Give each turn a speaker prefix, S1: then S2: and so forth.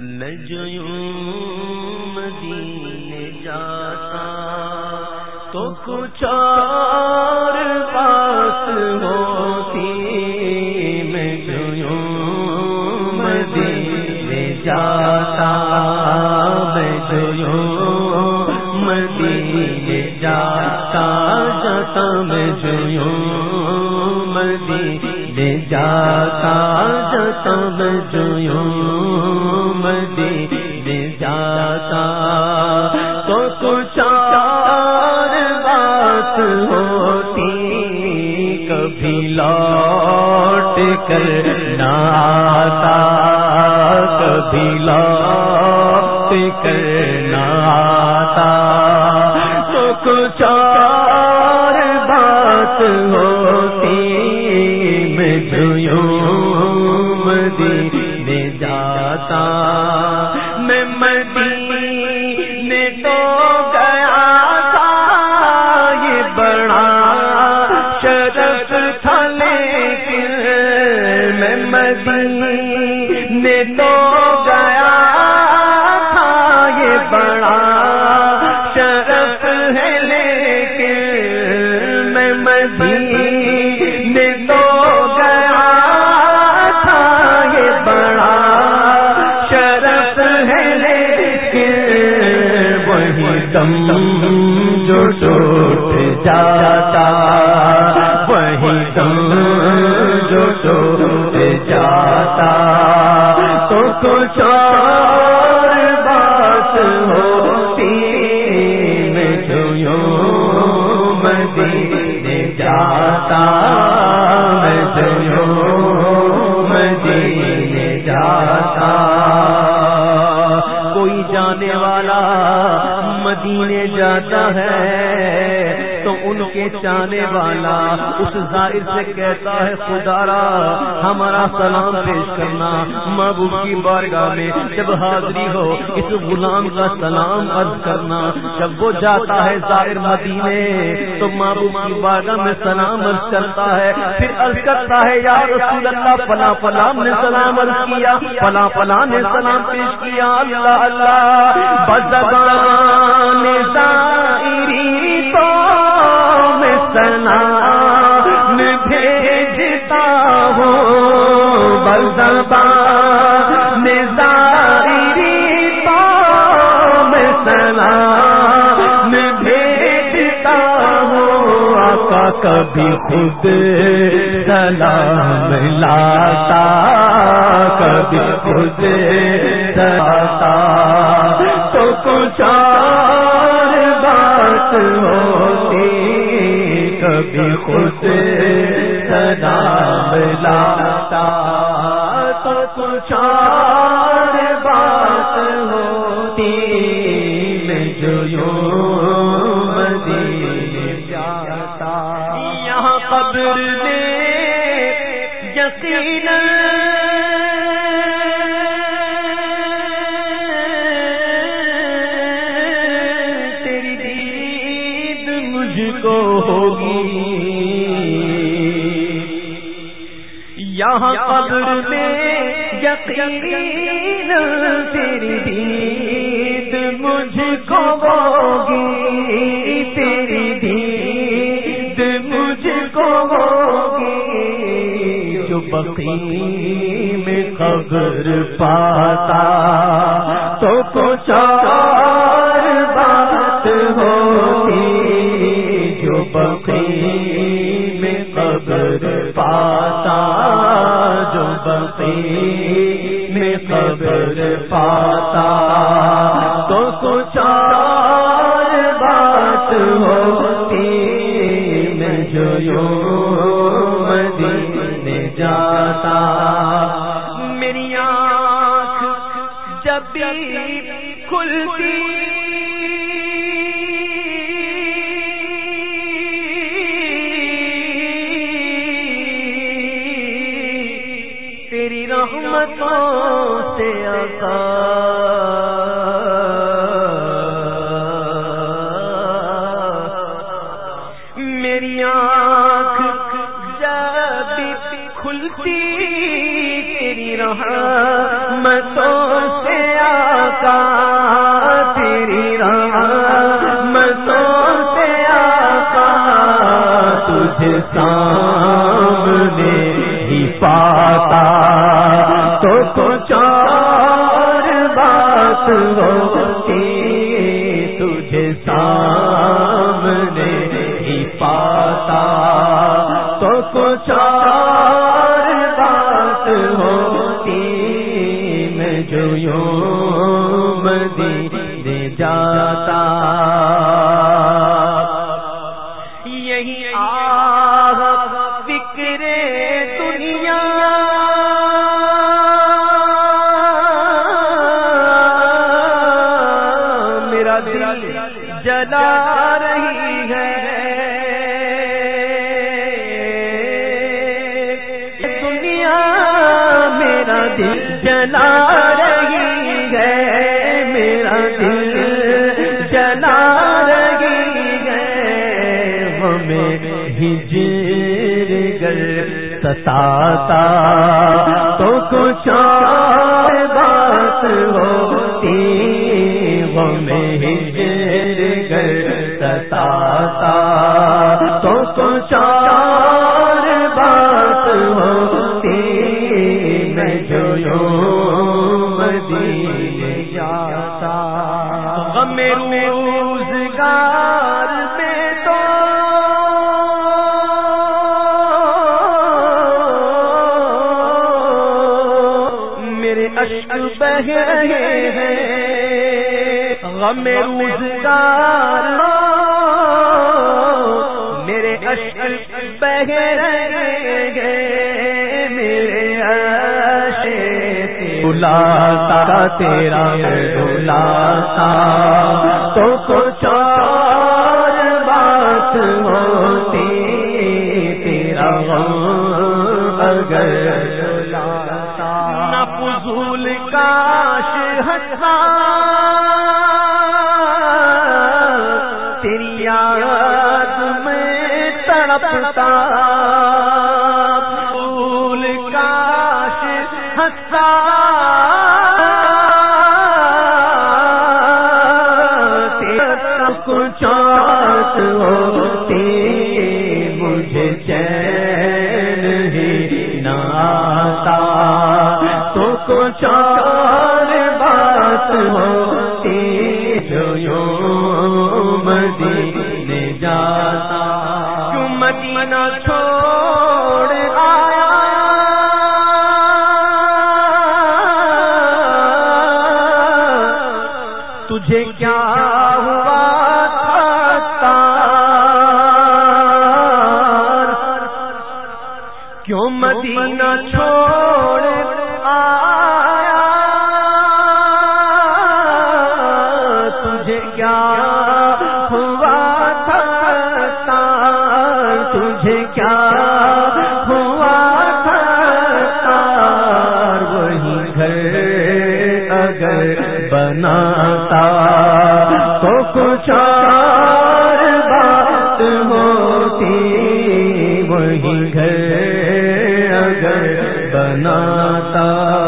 S1: میں جو یوں مدینے جاتا تو کچھ اور بات ہوتی، میں جو یوں مدینے جاتا، میں جو یوں مدینے جاتا جاتا، میں جو یوں مدینے جاتا۔ جاتا تو کچھ اور بات ہوتی، کبھی لوٹ کر نہ آتا، کبھی لوٹ کر نہ آتا تو کچھ تو گیا تھا، یہ بڑا شرف ہے، لیکن میں مدینے تو گیا تھا، یہ بڑا شرف ہے، لیکن وہی دم جو ٹوٹ جاتا، وہی دم جو تو کچھ اور بات ہوتی میں جو یوں مدینے جاتا، میں جو یوں مدینے جاتا۔ کوئی جانے والا مدینے جاتا ہے ان کے چاہنے والا، اس ظاہر سے کہتا ہے، خدارا، ہمارا سلام پیش کرنا محبوب کی بارگاہ میں جب حاضری ہو، اس غلام کا سلام عرض کرنا۔ جب وہ جاتا ہے ظاہر مدینے، تو محبوب کی بارگاہ میں سلام عرض کرتا ہے۔ پھر عرض کرتا ہے، یا رسول اللہ فلا فلا نے سلام عرض کیا فلا فلا نے سلام پیش کیا۔ اللہ اللہ بزبان کبھی خود سلام لاتا، کبھی خود سلاتا تو کچھ بات ہوتی، کبھی خود سلام لاتا۔ تو کچھ بات ہوتی تیری دید مجھ کو ہوگی۔ یہاں قبر میں یقین تیری دید مجھ کو ہوگی۔ میں قبر پاتا تو کچھ اور بات ہوتی جو بقی میں قبر پاتا جو بقی میں قبر پاتا جب کھلتی۔ تیری رحمتوں سے آتا سامنے ہی پاتا۔ تو کچھ چار بات ہوتی تجھے سامنے ہی پاتا۔ تو کچھ جلا رہی ہے۔ دنیا میرا دل جلا رہی ہے۔ میرا دل جلا رہی ہے۔ ہمیں ہجر گر ستا تو کچھ بات ہوتی مدینے جاتا۔ غم روزگار میں تو میرے اشک بہ رہے ہیں۔ غم روزگار گے میرے بلاتا تیرا بلاتا۔ تو کچھ بات ہوتی تیرا اگر نہ فضول کاش ہٹا ہوتے مجھے چین ہی ناتا تو کچھ بات ہوتی جو مدینہ چھوڑ آیا؟ تجھے کیا ہوا تھا تجھے کیا ہوا تھا وہی گھر اگر بناتا تو کچھ بناتا